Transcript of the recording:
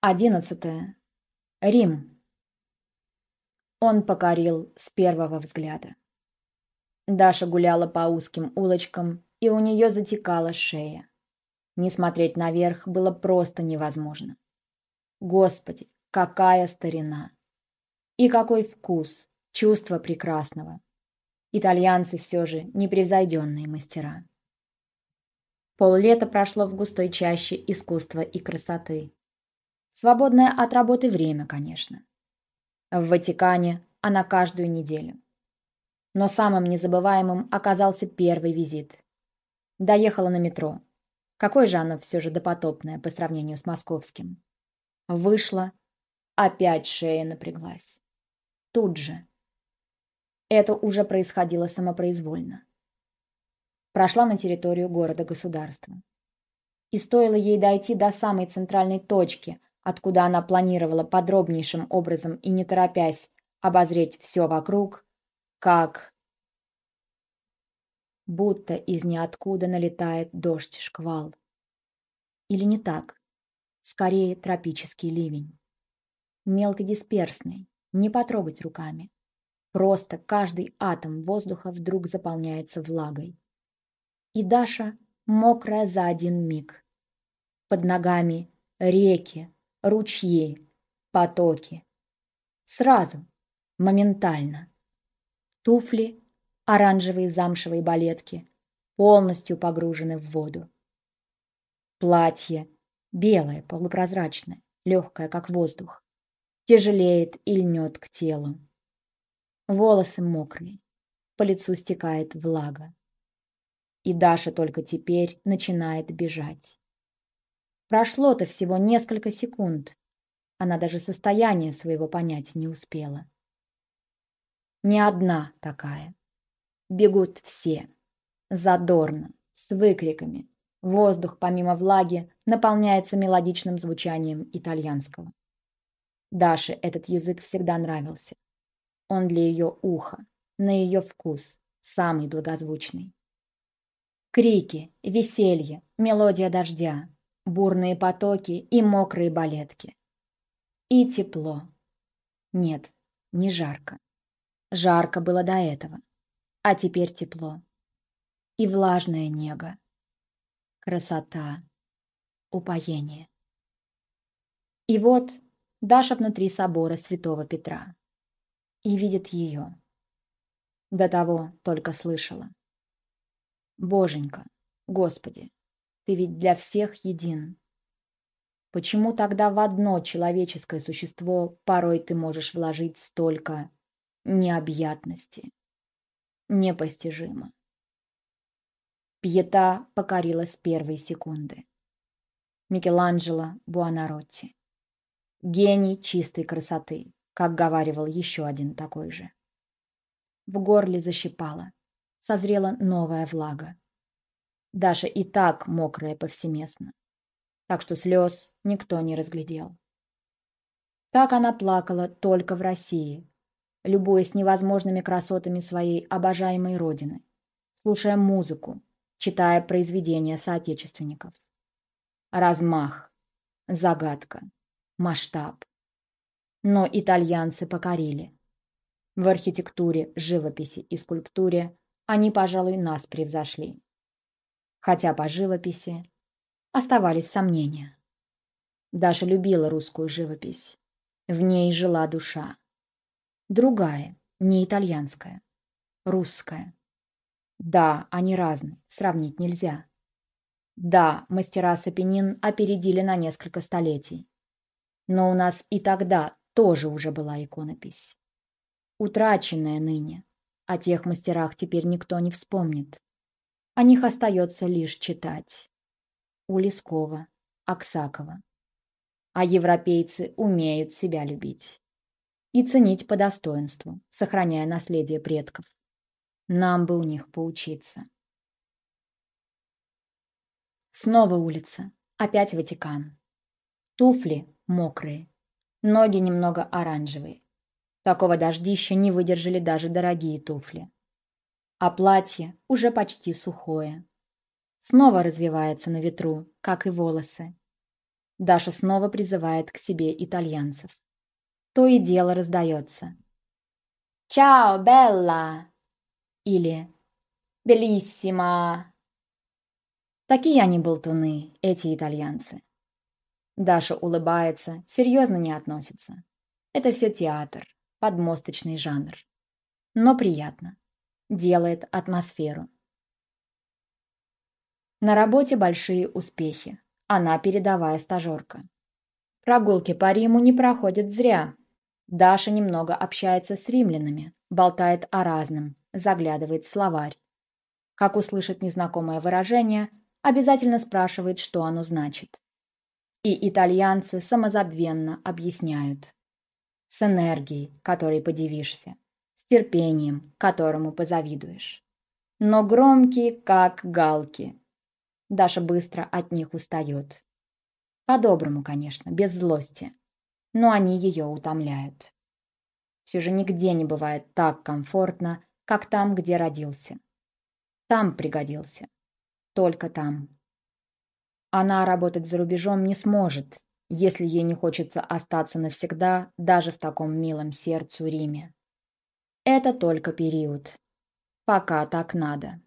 Одиннадцатое. Рим. Он покорил с первого взгляда. Даша гуляла по узким улочкам, и у нее затекала шея. Не смотреть наверх было просто невозможно. Господи, какая старина! И какой вкус, чувство прекрасного! Итальянцы все же непревзойденные мастера. Поллета прошло в густой чаще искусства и красоты. Свободное от работы время, конечно. В Ватикане она каждую неделю. Но самым незабываемым оказался первый визит. Доехала на метро. Какое же оно все же допотопное по сравнению с московским. Вышла, опять шея напряглась. Тут же. Это уже происходило самопроизвольно. Прошла на территорию города-государства. И стоило ей дойти до самой центральной точки, откуда она планировала подробнейшим образом и не торопясь обозреть все вокруг, как... Будто из ниоткуда налетает дождь-шквал. Или не так? Скорее, тропический ливень. Мелкодисперсный, не потрогать руками. Просто каждый атом воздуха вдруг заполняется влагой. И Даша мокрая за один миг. Под ногами реки, ручьи, потоки. Сразу, моментально. Туфли, оранжевые замшевые балетки, полностью погружены в воду. Платье, белое, полупрозрачное, легкое, как воздух, тяжелеет и льнет к телу. Волосы мокрые, по лицу стекает влага. И Даша только теперь начинает бежать. Прошло-то всего несколько секунд. Она даже состояние своего понять не успела. Не одна такая. Бегут все. Задорно, с выкриками. Воздух, помимо влаги, наполняется мелодичным звучанием итальянского. Даше этот язык всегда нравился. Он для ее уха, на ее вкус, самый благозвучный. Крики, веселье, мелодия дождя, бурные потоки и мокрые балетки. И тепло. Нет, не жарко. Жарко было до этого, а теперь тепло. И влажная нега. Красота, упоение. И вот Даша внутри собора святого Петра. И видит ее. До того только слышала. Боженька, Господи, ты ведь для всех един. Почему тогда в одно человеческое существо порой ты можешь вложить столько необъятности? Непостижимо. Пьета покорила с первой секунды. Микеланджело Буонаротти. Гений чистой красоты, как говаривал еще один такой же. В горле защипало. Созрела новая влага. Даша и так мокрая повсеместно. Так что слез никто не разглядел. Так она плакала только в России, любуясь невозможными красотами своей обожаемой родины, слушая музыку, читая произведения соотечественников. Размах, загадка, масштаб. Но итальянцы покорили. В архитектуре, живописи и скульптуре они, пожалуй, нас превзошли хотя по живописи оставались сомнения. Даша любила русскую живопись. В ней жила душа. Другая, не итальянская, русская. Да, они разные, сравнить нельзя. Да, мастера Сапенин опередили на несколько столетий. Но у нас и тогда тоже уже была иконопись. Утраченная ныне. О тех мастерах теперь никто не вспомнит. О них остается лишь читать. У Лескова, Аксакова. А европейцы умеют себя любить. И ценить по достоинству, сохраняя наследие предков. Нам бы у них поучиться. Снова улица. Опять Ватикан. Туфли мокрые. Ноги немного оранжевые. Такого дождища не выдержали даже дорогие туфли а платье уже почти сухое. Снова развивается на ветру, как и волосы. Даша снова призывает к себе итальянцев. То и дело раздается. «Чао, Белла!» или «Белиссима!» Такие они болтуны, эти итальянцы. Даша улыбается, серьезно не относится. Это все театр, подмосточный жанр. Но приятно. Делает атмосферу. На работе большие успехи. Она передовая стажерка. Прогулки по Риму не проходят зря. Даша немного общается с римлянами, болтает о разном, заглядывает в словарь. Как услышит незнакомое выражение, обязательно спрашивает, что оно значит. И итальянцы самозабвенно объясняют. С энергией, которой подивишься, терпением, которому позавидуешь. Но громкие, как галки. Даша быстро от них устает. По-доброму, конечно, без злости. Но они ее утомляют. Все же нигде не бывает так комфортно, как там, где родился. Там пригодился. Только там. Она работать за рубежом не сможет, если ей не хочется остаться навсегда даже в таком милом сердцу Риме. Это только период. Пока так надо.